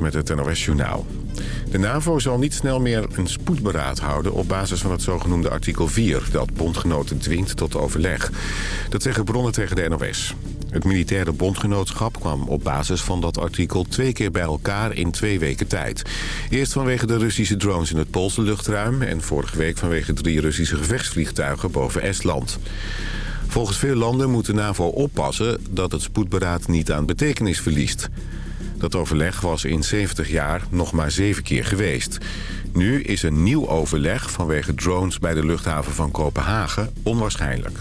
Met het NOS Journaal. De NAVO zal niet snel meer een spoedberaad houden op basis van het zogenoemde artikel 4... dat bondgenoten dwingt tot overleg. Dat zeggen bronnen tegen de NOS. Het militaire bondgenootschap kwam op basis van dat artikel twee keer bij elkaar in twee weken tijd. Eerst vanwege de Russische drones in het Poolse luchtruim... en vorige week vanwege drie Russische gevechtsvliegtuigen boven Estland. Volgens veel landen moet de NAVO oppassen dat het spoedberaad niet aan betekenis verliest. Dat overleg was in 70 jaar nog maar zeven keer geweest. Nu is een nieuw overleg vanwege drones bij de luchthaven van Kopenhagen onwaarschijnlijk.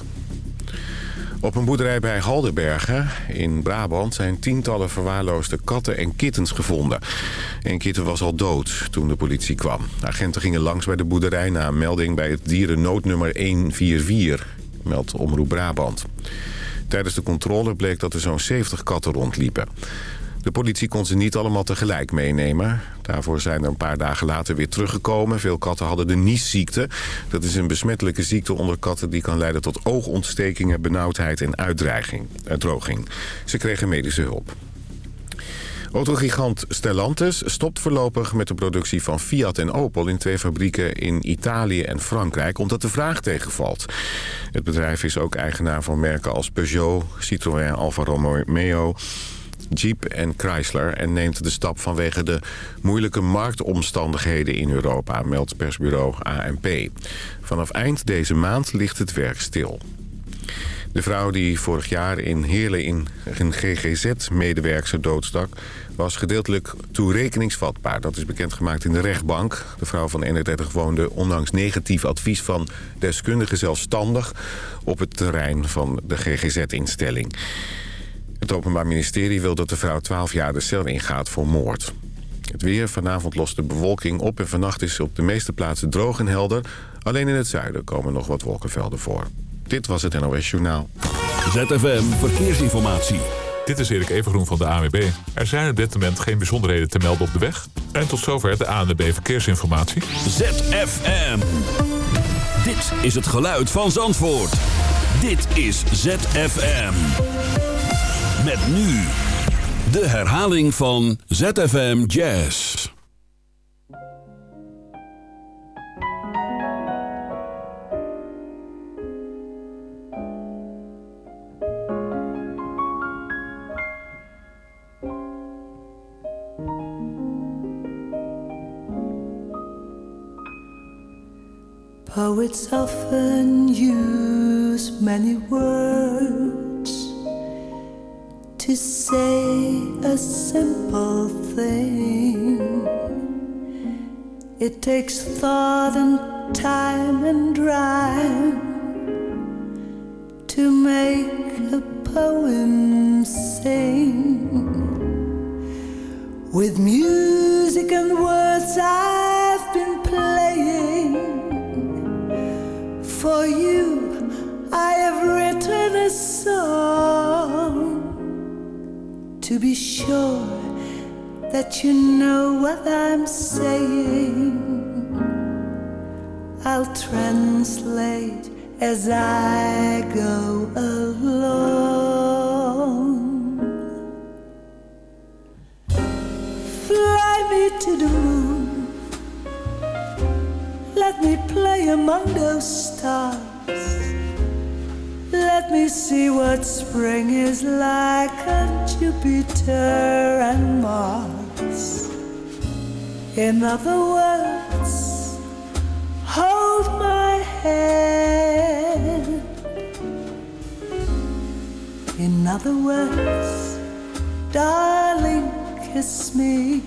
Op een boerderij bij Halderbergen in Brabant zijn tientallen verwaarloosde katten en kittens gevonden. Een kitten was al dood toen de politie kwam. agenten gingen langs bij de boerderij na een melding bij het dierennoodnummer 144, meldt Omroep Brabant. Tijdens de controle bleek dat er zo'n 70 katten rondliepen. De politie kon ze niet allemaal tegelijk meenemen. Daarvoor zijn er een paar dagen later weer teruggekomen. Veel katten hadden de niesziekte. Dat is een besmettelijke ziekte onder katten... die kan leiden tot oogontstekingen, benauwdheid en uitdroging. Ze kregen medische hulp. Autogigant Stellantis stopt voorlopig met de productie van Fiat en Opel... in twee fabrieken in Italië en Frankrijk, omdat de vraag tegenvalt. Het bedrijf is ook eigenaar van merken als Peugeot, Citroën, Alfa Romeo... Jeep en Chrysler en neemt de stap vanwege de moeilijke marktomstandigheden in Europa, meldt persbureau ANP. Vanaf eind deze maand ligt het werk stil. De vrouw die vorig jaar in Heerlen in een GGZ-medewerkster doodstak... was gedeeltelijk toerekeningsvatbaar. Dat is bekendgemaakt in de rechtbank. De vrouw van 31 woonde ondanks negatief advies van deskundigen zelfstandig... op het terrein van de GGZ-instelling. Het Openbaar Ministerie wil dat de vrouw 12 jaar de cel ingaat voor moord. Het weer. Vanavond lost de bewolking op en vannacht is op de meeste plaatsen droog en helder. Alleen in het zuiden komen nog wat wolkenvelden voor. Dit was het NOS Journaal. ZFM Verkeersinformatie. Dit is Erik Evengroen van de ANWB. Er zijn op dit moment geen bijzonderheden te melden op de weg. En tot zover de ANWB Verkeersinformatie. ZFM. Dit is het geluid van Zandvoort. Dit is ZFM. Met nu de herhaling van ZFM Jazz. Poets often use many words to say a simple thing. It takes thought and time and rhyme to make a poem sing. With music and words, I've been playing. For you, I have written a song to be sure that you know what I'm saying. I'll translate as I go along. Fly me to the moon, let me play among those stars. Let me see what spring is like on Jupiter and Mars. In other words, hold my hand. In other words, darling, kiss me.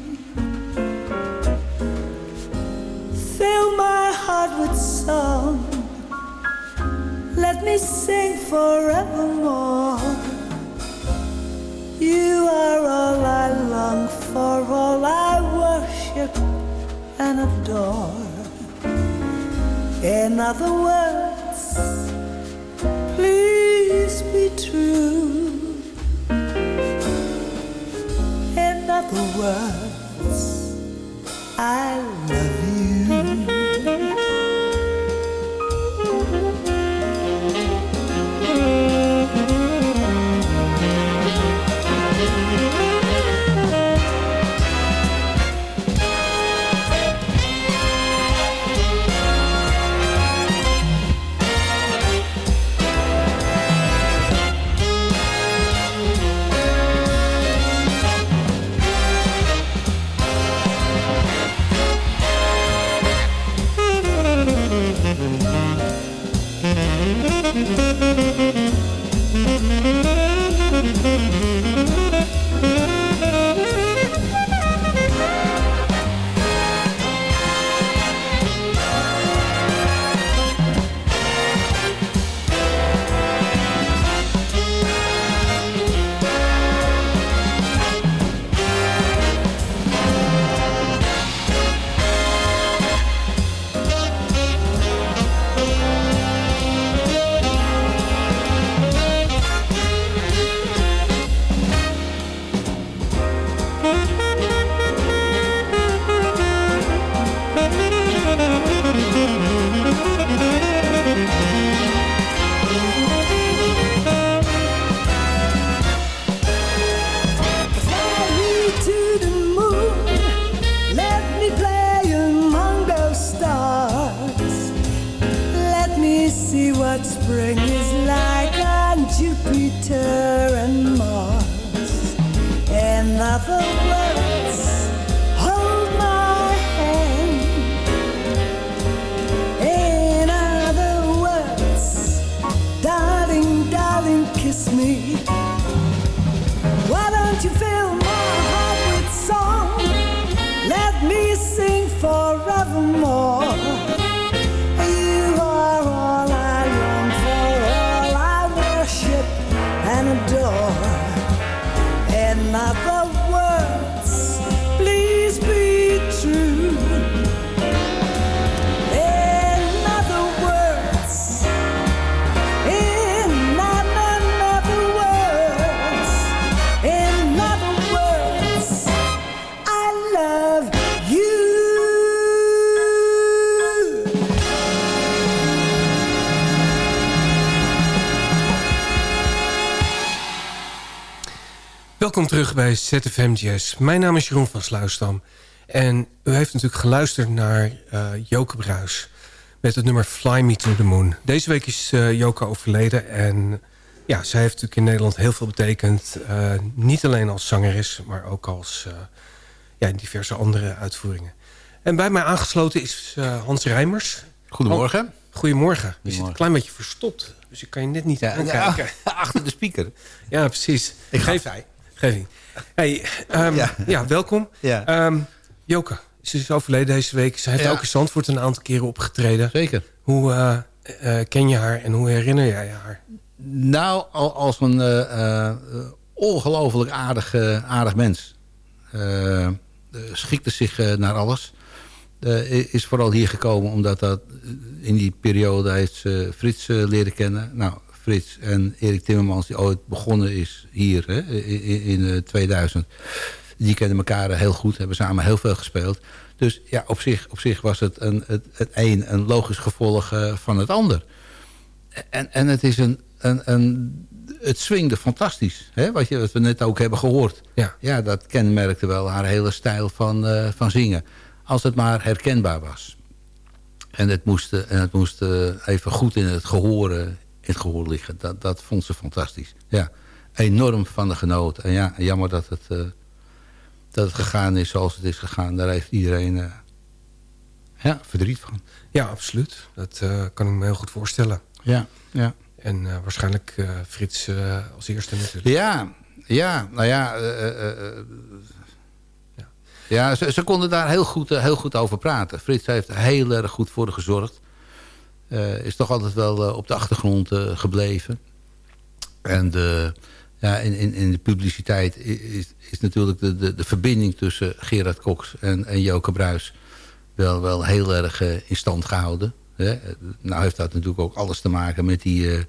Fill my heart with song let me sing forevermore. You are all I long for, all I worship and adore. In other words, please be true. In other words, I Welkom terug bij ZFM Jazz. Mijn naam is Jeroen van Sluisdam. En u heeft natuurlijk geluisterd naar uh, Joke Bruis... met het nummer Fly Me to the Moon. Deze week is uh, Joke overleden en ja, zij heeft natuurlijk in Nederland heel veel betekend. Uh, niet alleen als zangeres, maar ook als ja, in diverse andere uitvoeringen. En bij mij aangesloten is Hans Rijmers. Goedemorgen. Goedemorgen. Je zit een klein beetje verstopt. Dus ik kan je net niet ja, aankijken. Ja, achter de speaker. Ja, precies. Ik geef hij. Geef Hey, um, ja. ja. welkom. Ja. Um, Joke, ze is overleden deze week. Ze heeft ja. ook in Zandvoort een aantal keren opgetreden. Zeker. Hoe uh, uh, ken je haar en hoe herinner jij haar? Nou, als een uh, ongelooflijk aardig, aardig mens. schikte zich naar alles. is vooral hier gekomen omdat dat in die periode heeft ze Frits leren kennen. Nou, Frits en Erik Timmermans, die ooit begonnen is hier hè, in, in 2000. Die kennen elkaar heel goed, hebben samen heel veel gespeeld. Dus ja, op zich, op zich was het, een, het, het een een logisch gevolg uh, van het ander. En, en het is een, een, een het swingde fantastisch. Hè? Wat, je, wat we net ook hebben gehoord. Ja, ja dat kenmerkte wel haar hele stijl van, uh, van zingen. Als het maar herkenbaar was. En het moest, en het moest even goed in het gehoor het gehoor liggen. Dat, dat vond ze fantastisch. Ja, enorm van de genoten. En ja, jammer dat het, uh, dat het gegaan is zoals het is gegaan. Daar heeft iedereen uh, ja, verdriet van. Ja, absoluut. Dat uh, kan ik me heel goed voorstellen. Ja, ja. En waarschijnlijk Frits als eerste natuurlijk. Ja, ja nou ja... ja, ja ze, ze, konden daar heel goed, heel goed over praten. Frits heeft heel erg goed voor gezorgd. Uh, is toch altijd wel uh, op de achtergrond uh, gebleven. En de, ja, in, in, in de publiciteit is, is natuurlijk de, de, de verbinding tussen Gerard Cox en, en Joke Bruis wel, wel heel erg in stand gehouden. Hè? Nou heeft dat natuurlijk ook alles te maken met die,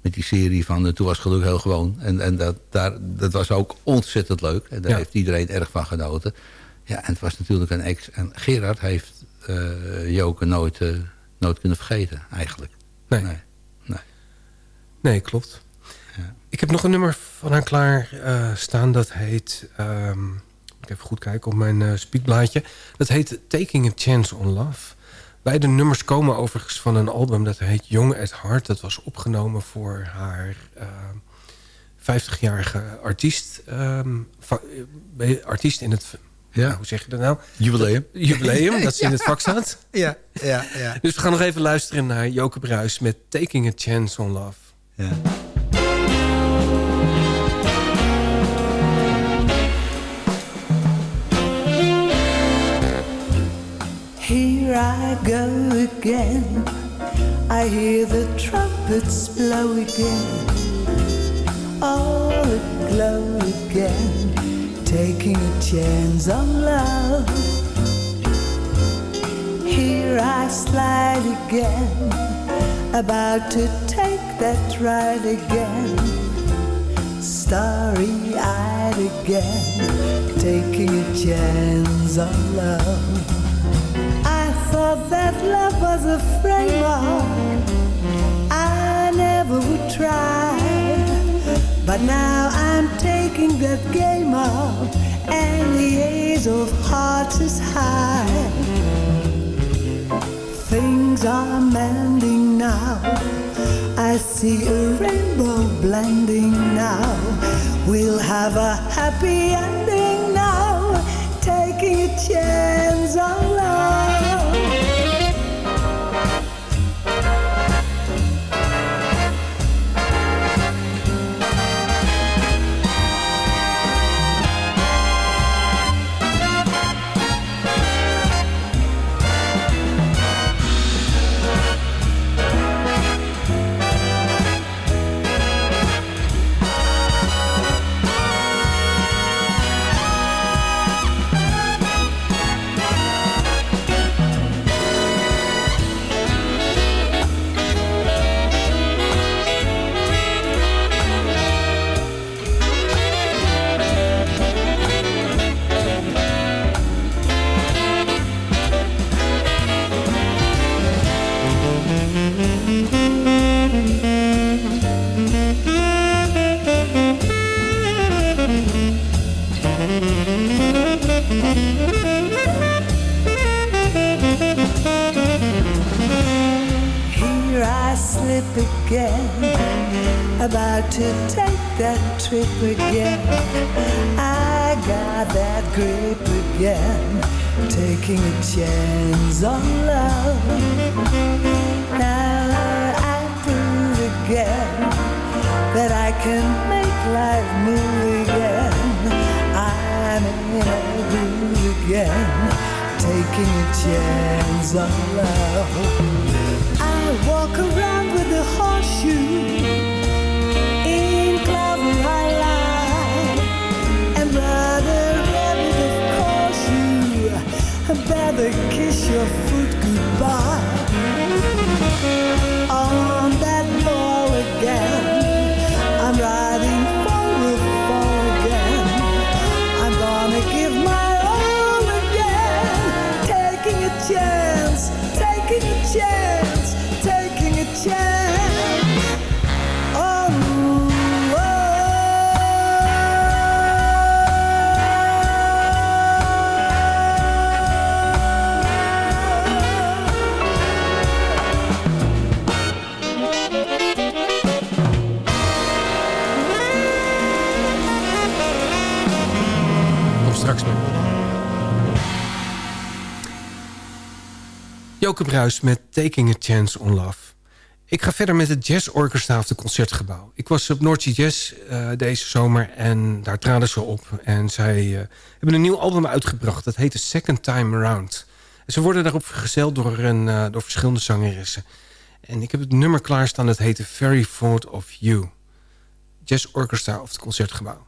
met die serie van Toen was geluk heel gewoon. En, en dat, daar, dat was ook ontzettend leuk. En daar ja. heeft iedereen erg van genoten. Ja, en het was natuurlijk een ex. En Gerard heeft Joke nooit nooit kunnen vergeten, eigenlijk. Nee. Nee, nee. nee klopt. Ja. Ik heb nog een nummer van haar klaar uh, staan. Dat heet... Um, ik even goed kijken op mijn uh, speakblaadje. Dat heet Taking a Chance on Love. Beide nummers komen overigens van een album dat heet Young at Heart. Dat was opgenomen voor haar uh, 50-jarige artiest. Um, artiest in het ja. Nou, hoe zeg je dat nou? Jubileum. Jubileum, dat ze in het vak staat. Ja, ja, ja. Dus we gaan nog even luisteren naar Joke Bruis met Taking a Chance on Love. Ja. Here I go again. I hear the trumpets blow again. All aglow again. Taking a chance on love. Here I slide again, about to take that ride again. Starry eyed again, taking a chance on love. I thought that love was a framework I never would try. But now I'm taking that game up, and the age of hearts is high. Things are mending now. I see a rainbow blending now. We'll have a happy ending now, taking a chance on again. About to take that trip again. I got that grip again. Taking a chance on love. Now I prove again that I can make life move again. I'm in a groove again. Taking a chance on love. Walk around with a horseshoe Bruis met Taking a Chance on Love. Ik ga verder met het Jazz Orchestra of de Concertgebouw. Ik was op Noordse Jazz eh, deze zomer en daar traden ze op. En zij eh, hebben een nieuw album uitgebracht. Dat heet The Second Time Around. En ze worden daarop vergezeld door, een, eh, door verschillende zangeressen. En ik heb het nummer klaarstaan. Dat heet The Very Thought of You. Jazz Orchestra of het Concertgebouw.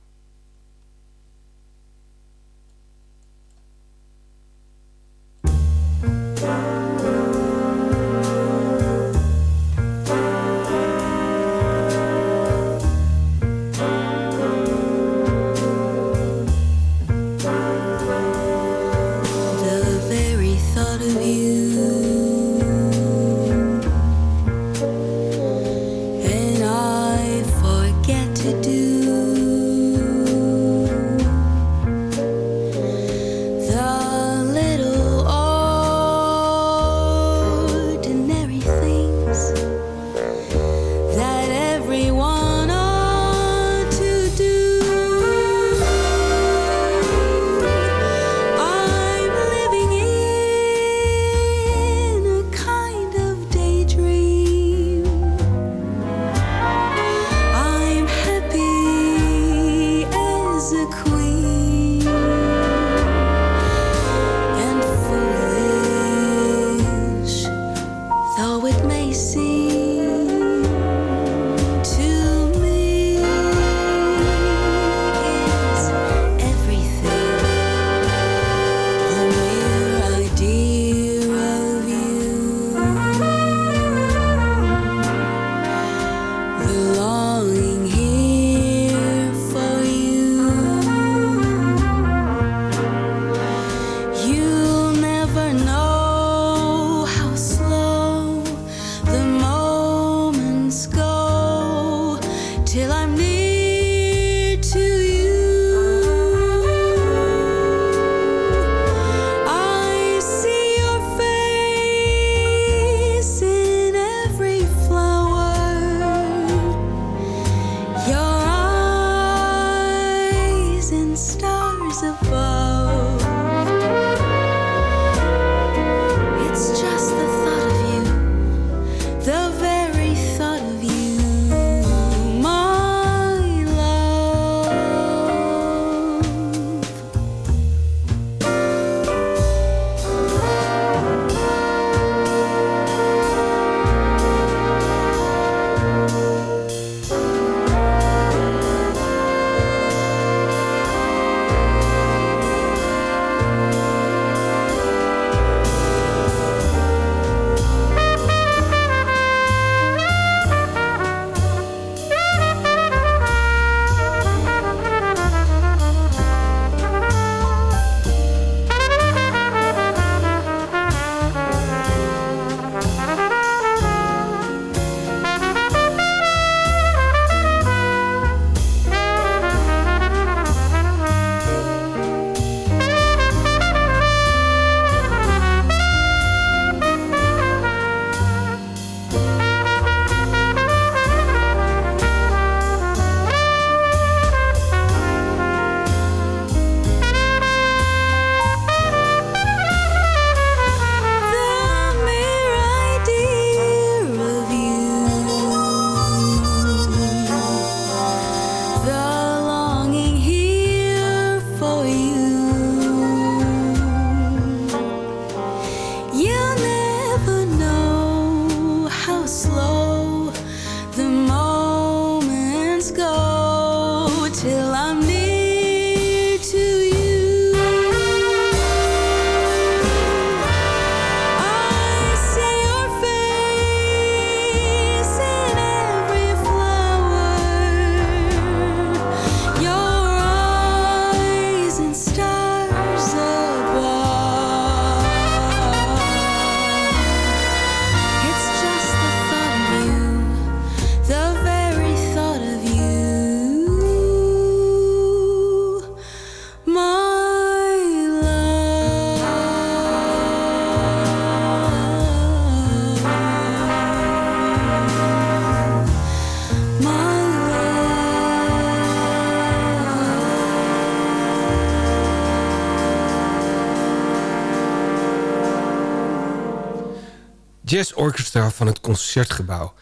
Jazz Orchestra van het Concertgebouw.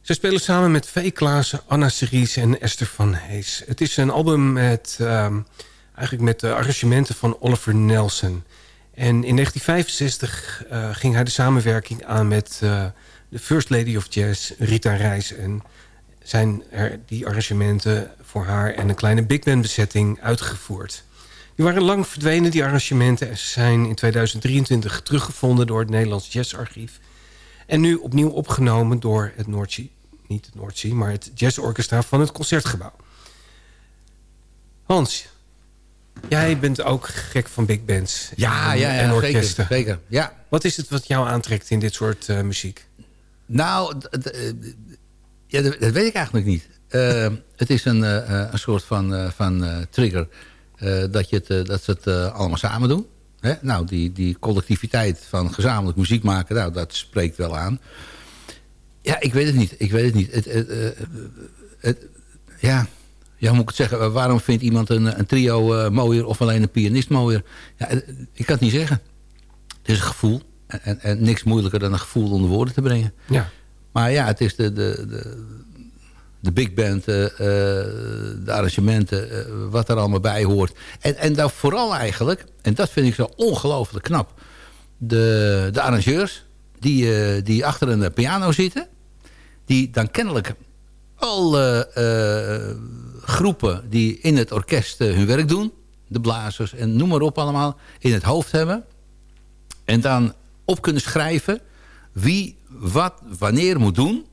Ze spelen samen met V. Klaassen, Anna Series en Esther van Hees. Het is een album met, ehm, eigenlijk met de arrangementen van Oliver Nelson. En in 1965 eh, ging hij de samenwerking aan met uh, de First Lady of Jazz, Rita Reis. En zijn er die arrangementen voor haar en een kleine big band bezetting uitgevoerd. Die waren lang verdwenen, die arrangementen. En ze zijn in 2023 teruggevonden door het Nederlands Jazzarchief. En nu opnieuw opgenomen door het Noordzee, niet het Noordzee, maar het Jazzorchestra van het Concertgebouw. Hans, jij bent ook gek van big bands Ja, en, ja, en ja orkesten. zeker, zeker. Ja. Wat is het wat jou aantrekt in dit soort eh, muziek? Nou, eh, ja, dat, weet ik eigenlijk niet. Eh, het is een, een soort van, van trigger dat, je het, dat ze het allemaal samen doen. Hè? Nou, die, die collectiviteit van gezamenlijk muziek maken, nou, dat spreekt wel aan. Ja, ik weet het niet. Ik weet het niet. Het, het, eh, het- ja, ja, moet ik het zeggen? Waarom vindt iemand een, een trio eh, mooier of alleen een pianist mooier? Ja, eh, ik kan het niet zeggen. Het is een gevoel. En, en, en niks moeilijker dan een gevoel onder woorden te brengen. Ja, Maar ja, het is de, de, de, de big band, eh, eh, de arrangementen, eh, wat er allemaal bij hoort. En, en dan vooral eigenlijk, en dat vind ik zo ongelooflijk knap... de, de arrangeurs die, die achter een piano zitten... die dan kennelijk alle groepen die in het orkest hun werk doen... de blazers en noem maar op allemaal, in het hoofd hebben... en dan op kunnen schrijven wie wat wanneer moet doen.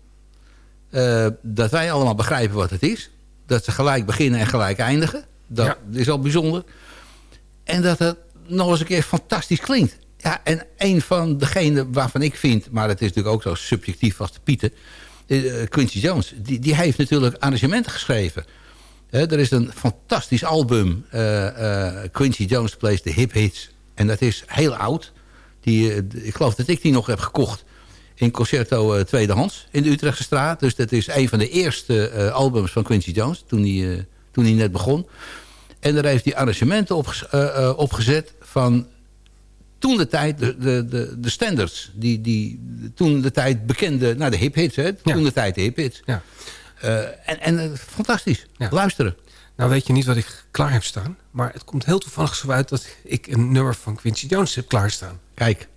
Eh, dat wij allemaal begrijpen wat het is. Dat ze gelijk beginnen en gelijk eindigen. Dat Ja. is al bijzonder. En dat het nog eens een keer fantastisch klinkt. Ja, en een van degenen waarvan ik vind... maar het is natuurlijk ook zo subjectief als de Pieten... eh, Quincy Jones, die, die heeft natuurlijk arrangementen geschreven. Er is een fantastisch album... eh, Quincy Jones Plays the Hip Hits. En dat is heel oud. Die, ik geloof dat ik die nog heb gekocht in Concerto eh, Tweedehands in de Utrechtse straat. Dus dat is een van de eerste eh, albums van Quincy Jones toen hij, eh, toen hij net begon. En daar heeft hij arrangementen op, opgezet van toen de tijd, de, de, de, de standards. Die, die toen de tijd bekende, nou de hip hits, hè? Ja. Toen de tijd de hip hits. ja. Uh, en en fantastisch. Ja. Luisteren. Nou weet je niet wat ik klaar heb staan. Maar het komt heel toevallig zo uit dat ik een nummer van Quincy Jones heb klaarstaan. Kijk,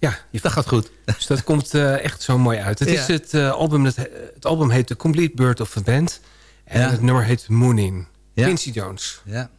Ja, je dat gaat goed. Dus dat komt uh, echt zo mooi uit. Het, Ja. is het, uh, album, het, het album heet The Complete Bird of a Band. En Ja. het nummer heet Moonin. Ja. Quincy Jones. Ja.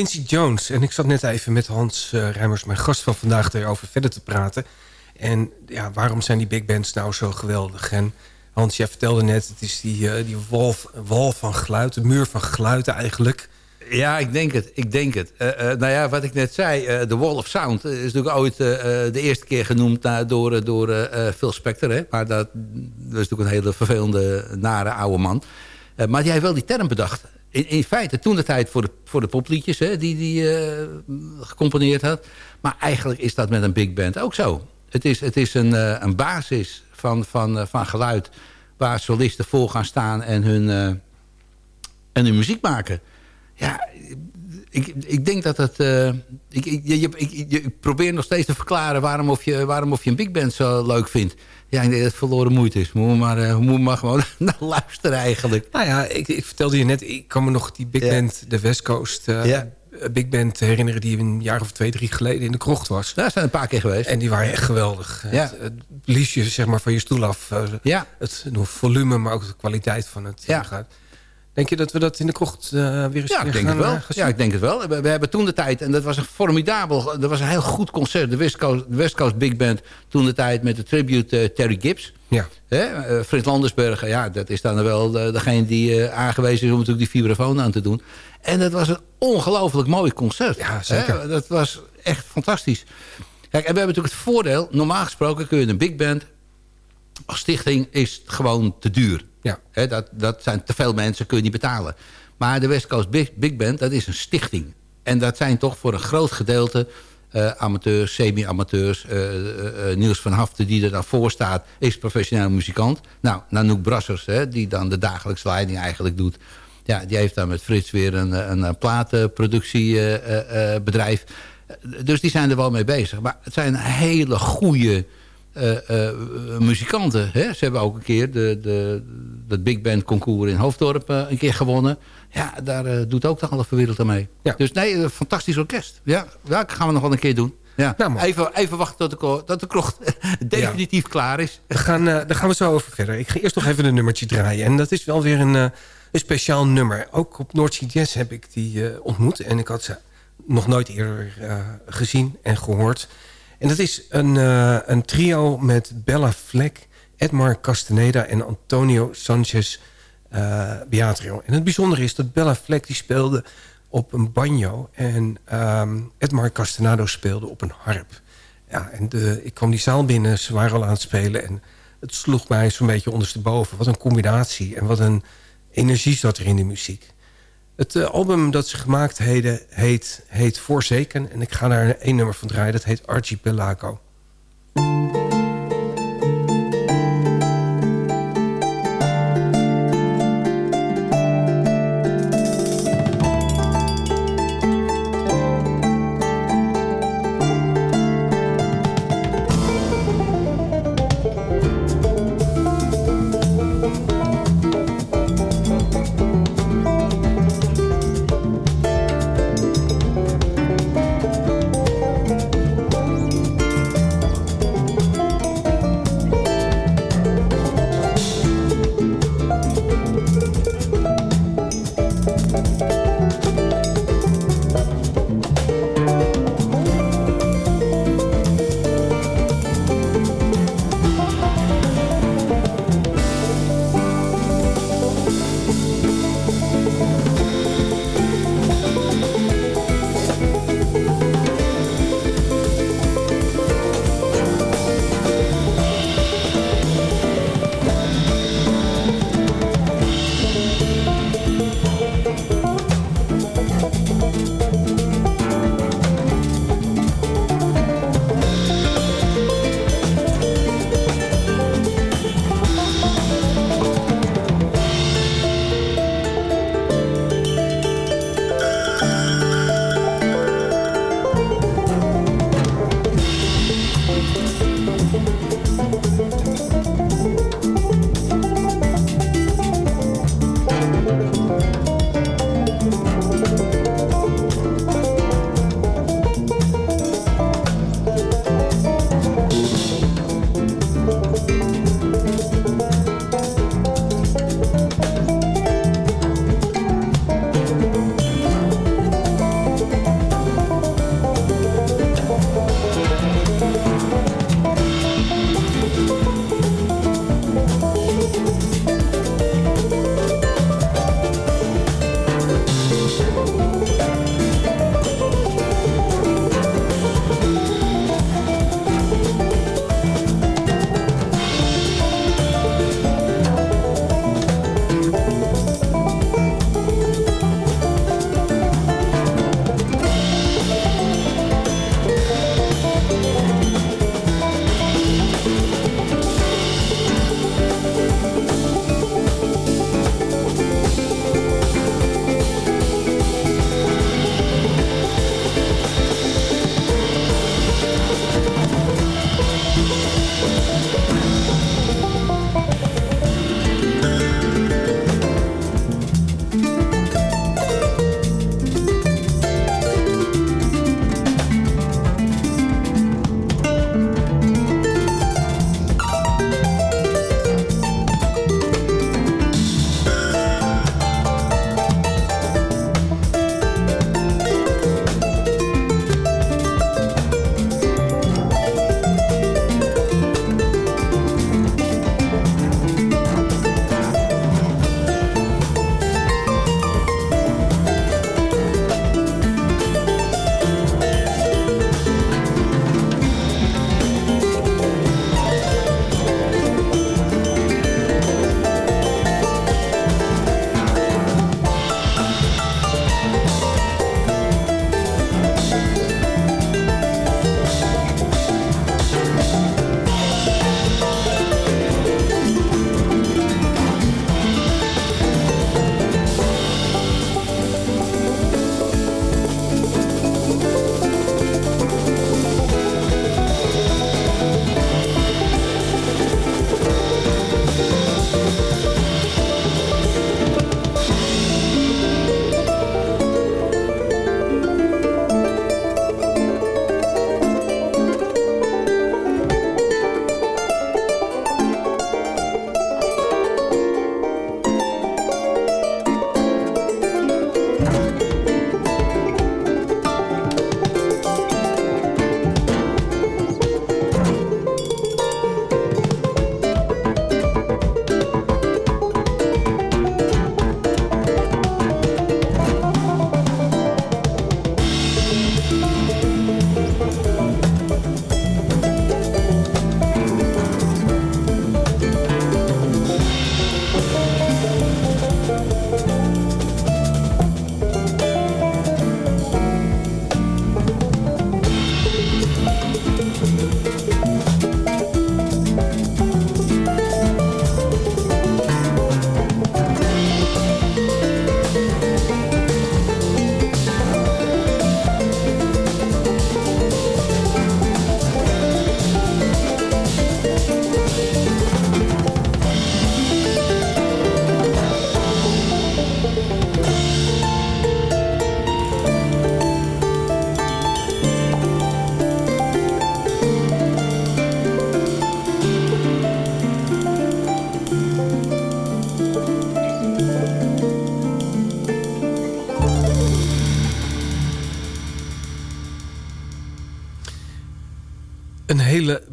Quincy Jones. En ik zat net even met Hans uh, Rijmers, mijn gast van vandaag, erover verder te praten. En ja, waarom zijn die big bands nou zo geweldig? En Hans, jij vertelde net, het is die, uh, die wal, van geluid, de muur van geluiden eigenlijk. Ja, ik denk het. Ik denk het. Uh, nou ja, wat ik net zei, de Wall of Sound is natuurlijk ooit de eerste keer genoemd door, door Phil Spector. Hè? Maar dat, dat is natuurlijk een hele vervelende, nare oude man. maar die heeft wel die term bedacht in, feite toen de tijd voor de, voor de popliedjes hè, die hij uh, gecomponeerd had. Maar eigenlijk is dat met een big band ook zo. Het is, het is een, uh, een basis van, van, uh, van geluid waar solisten voor gaan staan en hun, en hun muziek maken. Ja, ik, ik denk dat het... ik, ik, je, ik, je probeer nog steeds te verklaren waarom of, je, waarom of je een big band zo leuk vindt. Ja, ik denk dat het verloren moeite is. Moet maar, uh, moet maar gewoon naar luisteren eigenlijk. Nou ja, ik, ik, vertelde je net, ik kan me nog die big band, de West Coast... Uh, ja. Big band herinneren die een jaar of twee, drie geleden in de krocht was. Daar zijn een paar keer geweest. En die waren echt geweldig. Ja. Het, het blies je zeg maar, van je stoel af. Ja. Het volume, maar ook de kwaliteit van het ja. Gaat. Denk je dat we dat in de krocht uh, weer eens ja, ik denk gaan, het wel. ja, ik denk het wel. We, we, hebben toen de tijd, en dat was een formidabel... dat was een heel goed concert. De West Coast, de West Coast Big Band toen de tijd met de tribute uh, Terry Gibbs. Ja. Hè? Frits Landersbergen, ja, dat is dan wel de, degene die aangewezen is... om natuurlijk die vibrafoon aan te doen. En dat was een ongelooflijk mooi concert. Ja, zeker. Hè? Dat was echt fantastisch. Kijk, en we hebben natuurlijk het voordeel... normaal gesproken kun je een big band... als stichting is gewoon te duur. Ja. Dat, dat zijn te veel mensen, kun je niet betalen. Maar de West Coast Big, Band, dat is een stichting. En dat zijn toch voor een groot gedeelte uh, amateurs, semi-amateurs. Uh, Niels van Haften, die er dan voor staat, is professioneel muzikant. Nou, Nanook Brassers, die dan de dagelijkse leiding eigenlijk doet. Ja, die heeft dan met Frits weer een, een platenproductiebedrijf. dus die zijn er wel mee bezig. Maar het zijn hele goede uh, uh, muzikanten. Hè? Ze hebben ook een keer de, de, dat Big Band concours in Hoofddorp uh, een keer gewonnen. Ja, daar doet ook de halve wereld aan mee. Ja. Dus nee, een fantastisch orkest. Ja, dat gaan we nog wel een keer doen. Ja. Nou, even, even wachten tot de, krocht definitief ja. klaar is. We gaan, daar gaan we zo over verder. Ik ga eerst nog even een nummertje draaien. En dat is wel weer een, een speciaal nummer. Ook op Noordzee Jazz heb ik die ontmoet. En ik had ze nog nooit eerder gezien en gehoord. En dat is een, uh, een trio met Bella Fleck, Edmar Castaneda en Antonio Sanchez uh, Beatrio. En het bijzondere is dat Bella Fleck die speelde op een banjo... en um, Edmar Castanado speelde op een harp. Ja, en de, ik kwam die zaal binnen, ze waren al aan het spelen... en het sloeg mij zo'n beetje ondersteboven. Wat een combinatie en wat een energie zat er in de muziek. Het uh, album dat ze gemaakt heden, heet, heet Voorzeken. En ik ga daar één nummer van draaien. Dat heet Archipelago.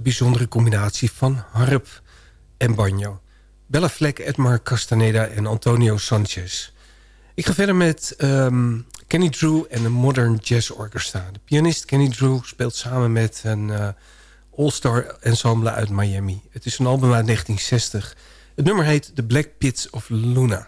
Bijzondere combinatie van harp en banjo. Bella Fleck, Edmar Castaneda en Antonio Sanchez. Ik ga verder met ehm, Kenny Drew en de Modern Jazz Orchestra. De pianist Kenny Drew speelt samen met een uh, all-star ensemble uit Miami. Het is een album uit 1960. Het nummer heet The Black Pits of Luna.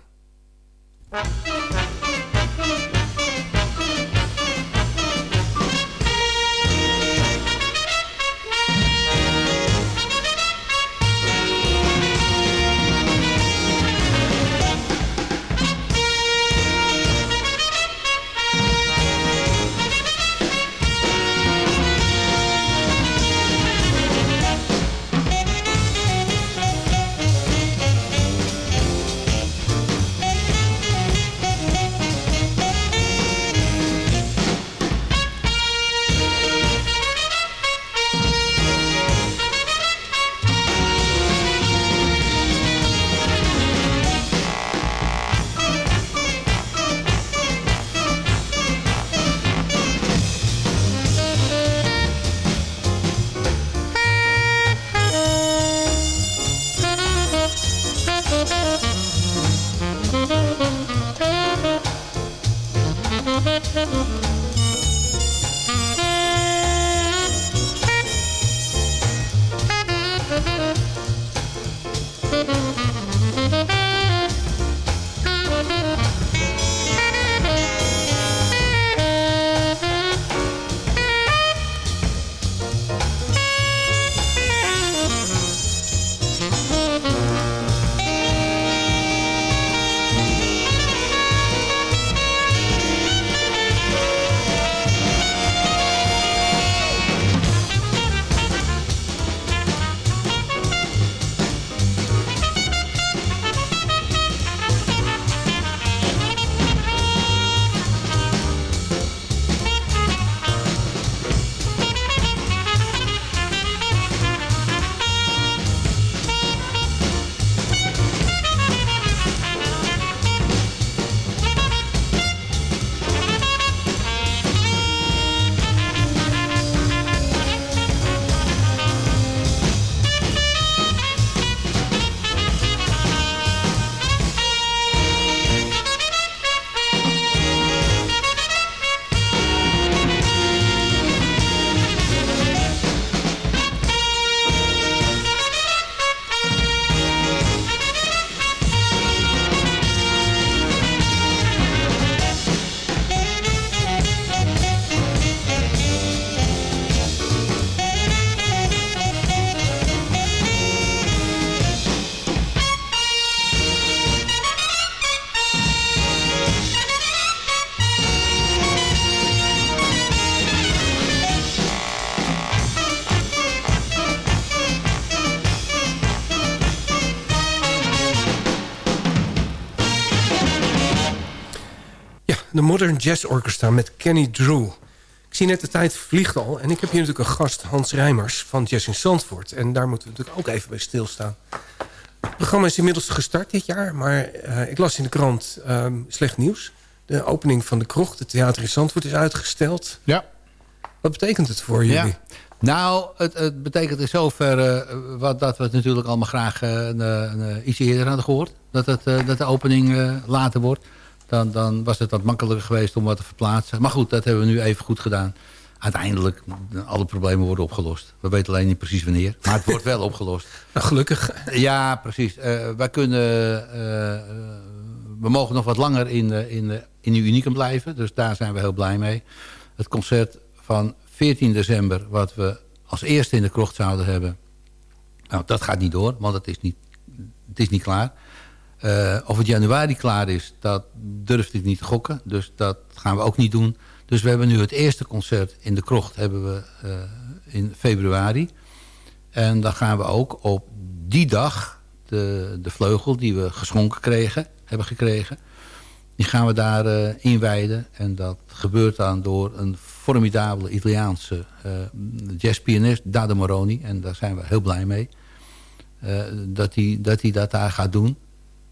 Modern Jazz Orchestra met Kenny Drew. Ik zie net de tijd vliegt al. En ik heb hier natuurlijk een gast, Hans Rijmers van Jazz in Zandvoort. En daar moeten we natuurlijk ook even bij stilstaan. Het programma is inmiddels gestart dit jaar. Maar uh, ik las in de krant uh, slecht nieuws. De opening van de krocht, het theater in Zandvoort, is uitgesteld. Ja. Wat betekent het voor jullie? Ja. Nou, het, het, betekent in zoverre uh, wat, dat we het natuurlijk allemaal graag uh, iets eerder hadden gehoord. Dat, het, dat de opening later wordt. Dan, dan was het wat makkelijker geweest om wat te verplaatsen. Maar goed, dat hebben we nu even goed gedaan. Uiteindelijk, alle problemen worden opgelost. We weten alleen niet precies wanneer. Maar het wordt wel opgelost. Nou, gelukkig. Ja, precies. Uh, wij kunnen... Uh, we mogen nog wat langer in, in, in Unicum blijven. Dus daar zijn we heel blij mee. Het concert van 14 december... wat we als eerste in de krocht zouden hebben... Nou, dat gaat niet door, want het is niet, het is niet klaar. Uh, of het januari klaar is, dat durfde ik niet te gokken. Dus dat gaan we ook niet doen. Dus we hebben nu het eerste concert in de krocht hebben we, uh, in februari. En dan gaan we ook op die dag de, de vleugel die we geschonken kregen, hebben gekregen... die gaan we daar uh, inwijden. En dat gebeurt dan door een formidabele Italiaanse jazzpianist, Dado Moroni. En daar zijn we heel blij mee. dat hij dat, dat daar gaat doen.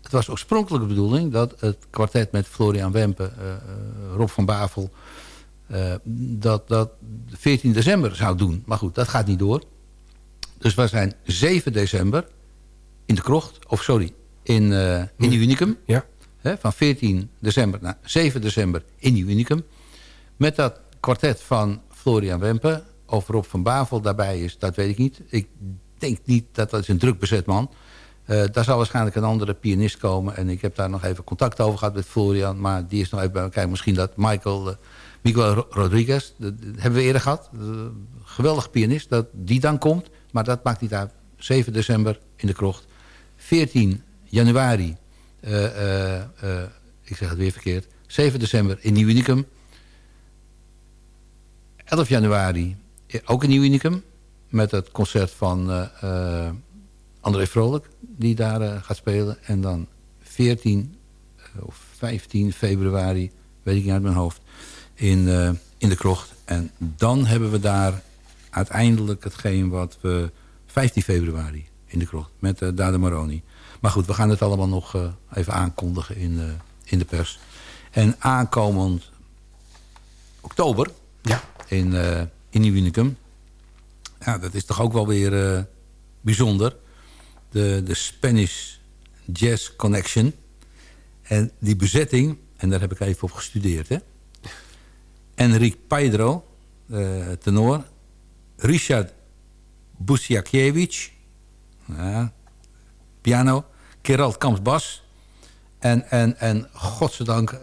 Het was oorspronkelijk de bedoeling dat het kwartet met Florian Wempen, uh, Rob van Bavel... Uh, dat, dat 14 december zou doen. Maar goed, dat gaat niet door. Dus we zijn 7 december in de krocht. Of sorry, in, eh in de Unicum. Ja. Hè, van 14 december naar 7 december in de Unicum. Met dat kwartet van Florian Wempe. Of Rob van Bavel daarbij is, dat weet ik niet. Ik denk niet dat dat is een druk bezet man. Eh daar zal waarschijnlijk een andere pianist komen. En ik heb daar nog even contact over gehad met Florian. Maar die is nog even bij elkaar. Misschien dat Michael, eh, Miguel Ro- Rodriguez, dat, hebben we eerder gehad. Eh, geweldig pianist, dat die dan komt. Maar dat maakt niet uit. 7 december in de krocht. 14 januari, ik zeg het weer verkeerd. 7 december in Nieuw Unicum. 11 januari ook in Nieuw Unicum. Met het concert van André Vrolijk. Die daar eh, gaat spelen. En dan 14 eh, of 15 februari. Weet ik niet uit mijn hoofd. In, eh, in de krocht. En dan hebben we daar uiteindelijk hetgeen wat we... 15 februari in de krocht. Met uh, Dade Maroni. Maar goed, we gaan het allemaal nog even aankondigen in, in de pers. En aankomend oktober Ja. in, eh in Nieuw Unicum. Ja, dat is toch ook wel weer bijzonder. De, de Spanish Jazz Connection. En die bezetting, en daar heb ik even op gestudeerd. Hè? Enrique Pedro, eh, tenor. Richard Busiakiewicz, piano. Gerald Kamps bas. En, en, en godzijdank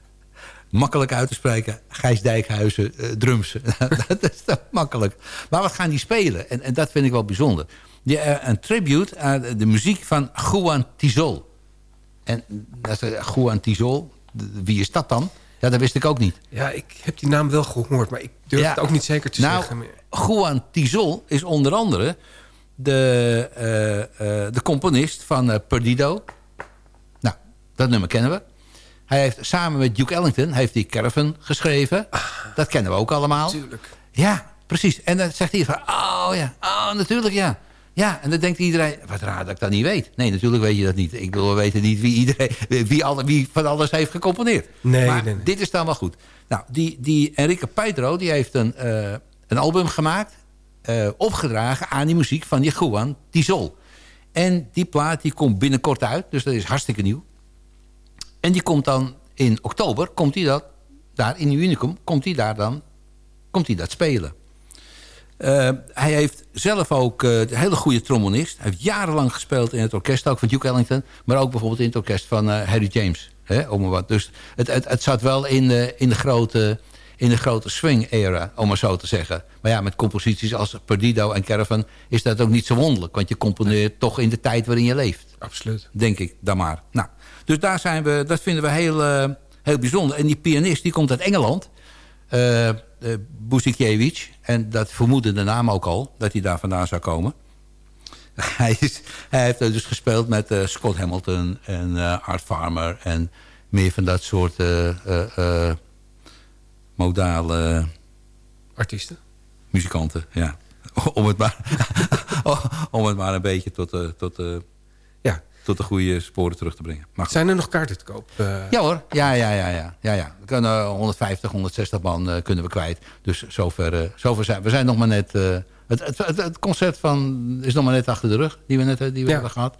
makkelijk uit te spreken. Gijs Dijkhuizen, eh, drums. dat is toch makkelijk. Maar wat gaan die spelen? En, en dat vind ik wel bijzonder. Die, eh, een tribute aan de muziek van Juan Tizol. En dat is, eh, Juan Tizol, wie is dat dan? Ja, dat wist ik ook niet. Ja, ik heb die naam wel gehoord, maar ik durf Ja. het ook niet zeker te nou, zeggen. Juan Tizol is onder andere de, eh, de componist van Perdido. Nou, dat nummer kennen we. Hij heeft samen met Duke Ellington heeft hij Caravan geschreven. Dat kennen we ook allemaal. Ja, precies. En dan zegt hij van, oh ja, oh natuurlijk ja. Ja, en dan denkt iedereen, wat raar dat ik dat niet weet. Nee, natuurlijk weet je dat niet. Ik wil we weten niet wie, iedereen, wie, alle, wie van alles heeft gecomponeerd. Nee, maar nee, nee. dit is dan wel goed. Nou, die, die Enrique Pedro, die heeft een, eh, een album gemaakt... eh, opgedragen aan die muziek van die Juan Tizol. En die plaat die komt binnenkort uit, dus dat is hartstikke nieuw. En die komt dan in oktober, komt hij dat, daar in Unicum, komt hij daar dan, komt hij dat spelen. Eh, hij heeft zelf ook eh, een hele goede trombonist. Hij heeft jarenlang gespeeld in het orkest, ook van Duke Ellington. Maar ook bijvoorbeeld in het orkest van eh, Harry James. Hè, om maar wat. Dus het, het, het zat wel in de, in de grote, in de grote swing-era, om maar zo te zeggen. Maar ja, met composities als Perdido en Caravan is dat ook niet zo wonderlijk. Want je componeert toch in de tijd waarin je leeft Absoluut. denk ik dan maar. Nou, dus daar zijn we, dat vinden we heel, eh, heel bijzonder. En die pianist die komt uit Engeland, eh uh. En dat vermoedde de naam ook al, dat hij daar vandaan zou komen. hij, is, hij heeft dus gespeeld met eh, Scott Hamilton en eh, Art Farmer... en meer van dat soort modale Artiesten. muzikanten. Ja. om, het maar, om het maar een beetje tot, tot. Tot de goede sporen terug te brengen. Maar. Zijn er nog kaarten te koop? Eh, Ja hoor, ja, ja, ja, ja. ja, ja. We kunnen 150, 160 man eh, kunnen we kwijt. Dus zover, eh, zover zijn we. zijn nog maar net... eh, het, het, het, het concert van, is nog maar net achter de rug, die we net eh, die we Ja. hebben gehad.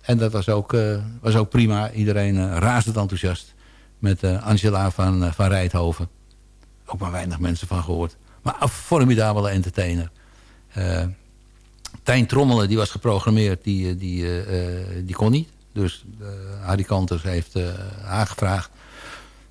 En dat was ook, eh, was ook prima. Iedereen eh, razend enthousiast. Met eh, Angela van, eh, van Rijthoven. Ook maar weinig mensen van gehoord. Maar een formidabele entertainer. Tijn Trommelen, die was geprogrammeerd, die, eh, die, eh, eh, die kon niet. Dus Harry Kanters heeft aangevraagd.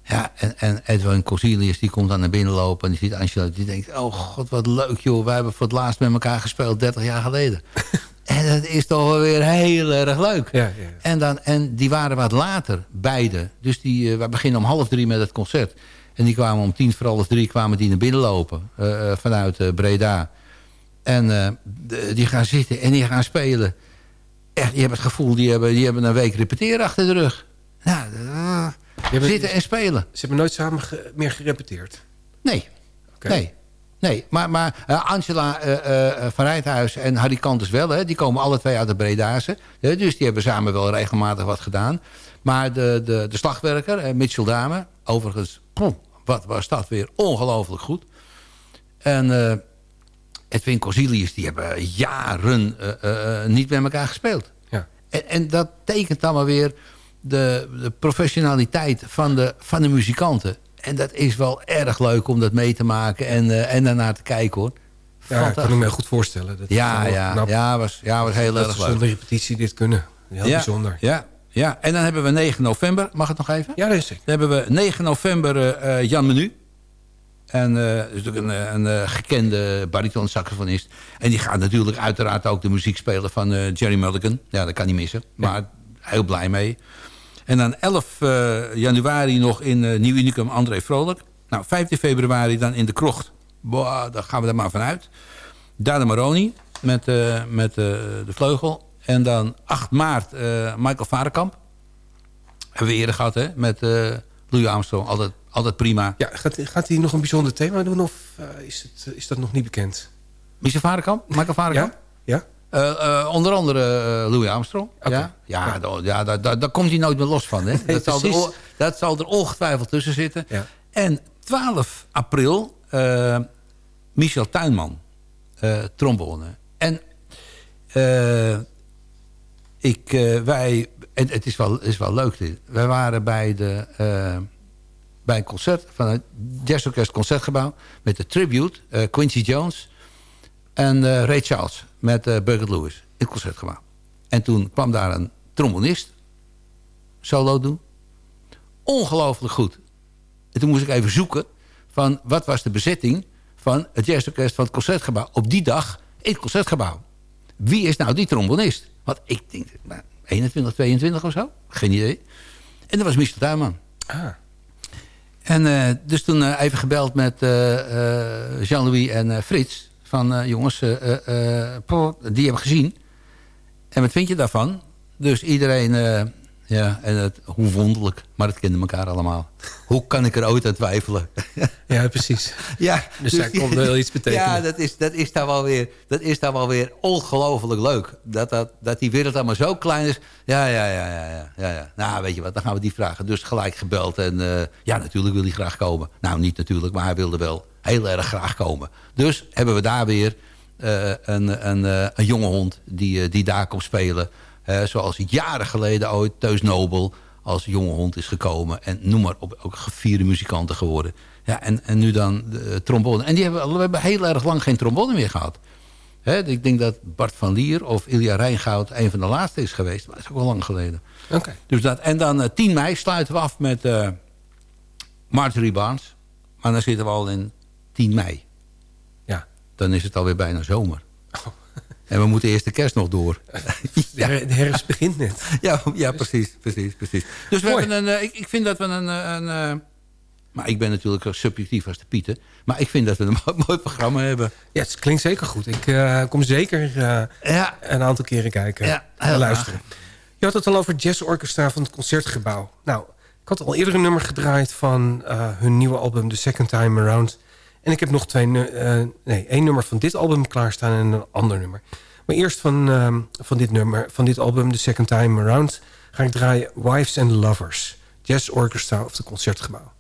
Ja, en, en Edwin Cosilius, die komt dan naar binnen lopen... en die ziet Angela, die denkt... oh god, wat leuk joh, wij hebben voor het laatst met elkaar gespeeld... 30 jaar geleden. en dat is toch wel weer heel erg leuk. Ja, ja. En, dan, en die waren wat later, beide. Dus die, we beginnen om half drie met het concert. En die kwamen om tien voor half drie kwamen die naar binnen lopen. vanuit Breda. En eh, die gaan zitten en die gaan spelen. Echt, je hebt het gevoel, die hebben, die hebben een week repeteren achter de rug. Nou, eh, hebben- zitten en spelen. Ze hebben nooit samen ge- meer gerepeteerd. Nee, nee. Nee, maar, maar eh, Angela van Rijthuis en Harry Kanters wel. Hè, die komen alle twee uit de Bredaanse. Dus die hebben samen wel regelmatig wat gedaan. Maar de, de, de slagwerker, Mitchell Dame... overigens, wat was dat weer ongelooflijk goed. En, Edwin Corsilius, die hebben jaren eh, eh, niet met elkaar gespeeld. Ja. En, en dat tekent dan maar weer de, de professionaliteit van de, van de muzikanten. En dat is wel erg leuk om dat mee te maken en, eh, en daarnaar te kijken hoor. Ja, kan ik me goed voorstellen. Dat Ja, ja, knap ja, was, ja, was heel dat erg leuk. zonder repetitie dit kunnen. Heel ja, bijzonder. Ja, ja, en dan hebben we 9 november. Mag het nog even? Ja, dat is. Dan hebben we 9 november eh, eh, Jan Menu. En dat is natuurlijk een, eh, een eh, gekende bariton saxofonist. En die gaat natuurlijk uiteraard ook de muziek spelen van Jerry Mulligan. Ja, dat kan niet missen. Maar heel blij mee. En dan 11 eh, januari nog in Nieuw Unicum André Vrolijk. Nou, 15 februari dan in de Krocht. Boah, daar gaan we er maar vanuit. Dada Maroni met, met de vleugel. En dan 8 maart Michael Varenkamp. Hebben we eerder gehad, hè? Met Louis Armstrong. Altijd, altijd prima. Ja, gaat, gaat hij nog een bijzonder thema doen of eh, is, het, is dat nog niet bekend? Michel Varenkamp? Michael Varenkamp? Ja? Ja? Eh, eh, onder andere Louis Armstrong. Ja, ja, ja daar, daar, daar komt hij nooit meer los van. Hè? dat, zal er, dat zal er ongetwijfeld tussen zitten. Ja. En 12 april, Michel Tuinman, trombone. En eh, ik, eh, wij, het, het is, wel, is wel leuk dit. Wij waren bij, de, eh, bij een concert van het Jazzorkest Concertgebouw... met de tribute, eh, Quincy Jones... En Ray Charles met Burger Lewis in het concertgebouw. En toen kwam daar een trombonist solo doen. Ongelooflijk goed. En toen moest ik even zoeken van wat was de bezetting van het jazzorkest van het concertgebouw op die dag in het concertgebouw. Wie is nou die trombonist? Want ik denk nou, 21, 22 of zo. Geen idee. En dat was Michel Tuinman. Ah, En eh, dus toen eh, even gebeld met eh, Jean-Louis en Frits. Van jongens, die hebben gezien. En wat vind je daarvan? Dus iedereen, ja, en het, hoe wonderlijk. Maar het kende elkaar allemaal. Hoe kan ik er ooit aan twijfelen? ja, precies. ja, Dus zij kon wel iets betekenen. Ja, dat is, dat is daar wel weer, dat is daar wel weer ongelooflijk leuk. Dat, dat, dat die wereld allemaal zo klein is. Ja, ja, ja, ja, ja, ja, ja. Nou, weet je wat, dan gaan we die vragen. Dus gelijk gebeld. En eh, ja, natuurlijk wil hij graag komen. Nou, niet natuurlijk, maar hij wilde wel heel erg graag komen. Dus hebben we daar weer eh, een, een, eh, een jonge hond die, die daar komt spelen. Eh, zoals jaren geleden ooit Teus Nobel als jonge hond is gekomen. En noem maar op, ook gevierde muzikanten geworden. Ja, en, en nu dan de eh, trombone. En die hebben, we hebben heel erg lang geen trombone meer gehad. Hè, ik denk dat Bart van Lier of Ilja Rijngoud een van de laatste is geweest. Maar dat is ook al lang geleden. Oké. Dus dat, en dan eh, 10 mei sluiten we af met eh, Marjorie Barnes. Maar dan zitten we al in 10 mei. Ja. Dan is het alweer bijna zomer. En we moeten eerst de kerst nog door. De, her- de herfst begint net. Ja, ja precies, precies, precies. Dus we Mooi. hebben een, eh, ik, ik vind dat we een... eh, een eh, maar ik ben natuurlijk subjectief als de Pieter. Maar ik vind dat we een mooi, programma hebben. Ja, het klinkt zeker goed. Ik kom zeker Ja, een aantal keren kijken Ja, en luisteren. Je had het al over Jazz Orchestra van het Concertgebouw. Nou, ik had al eerder een nummer gedraaid van hun nieuwe album The Second Time Around. En ik heb nog twee, eh, nee, één nummer van dit album klaarstaan en een ander nummer. Maar eerst van, ehm, van dit nummer, van dit album The Second Time Around... ga ik draaien Wives and Lovers. Jazz Orchestra of het Concertgebouw.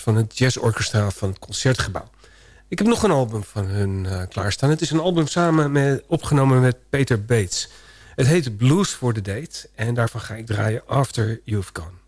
Van het jazzorchestra van het Concertgebouw. Ik heb nog een album van hun eh, klaarstaan. Het is een album samen met, opgenomen met Peter Bates. Het heet Blues for the Date en daarvan ga ik draaien After You've Gone.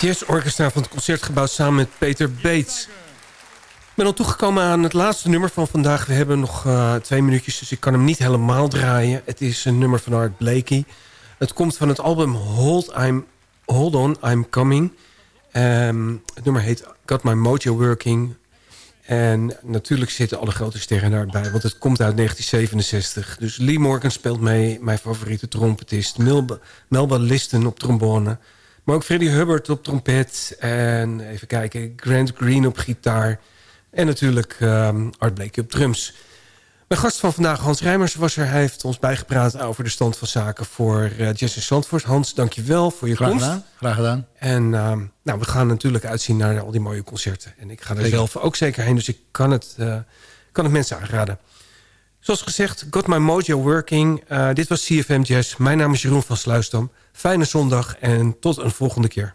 Het jazzorchestra van het Concertgebouw samen met Peter Beets. Ik ben al toegekomen aan het laatste nummer van vandaag. We hebben nog uh, twee minuutjes, dus ik kan hem niet helemaal draaien. Het is een nummer van Art Blakey. Het komt van het album Hold, I'm, Hold On, I'm Coming. Um, het nummer heet Got My Mojo Working. En natuurlijk zitten alle grote sterren daarbij, want het komt uit 1967. Dus Lee Morgan speelt mee, mijn favoriete trompetist. Melba, Melba Liston op trombone... Maar ook Freddie Hubbard op trompet. En even kijken, Grant Green op gitaar. En natuurlijk um, Art Blakey op drums. Mijn gast van vandaag, Hans Rijmers, was er. Hij heeft ons bijgepraat over de stand van zaken voor uh, Jazz in Zandvoort. Hans, dank je wel voor je Graag komst. Gedaan. Graag gedaan. En uh, nou, we gaan natuurlijk uitzien naar al die mooie concerten. En ik ga er zelf ook zeker heen, dus ik kan het, uh, kan het mensen aanraden. Zoals gezegd, Got My Mojo Working. Uh, dit was CFM Jazz. Mijn naam is Jeroen van Sluisdam. Fijne zondag en tot een volgende keer.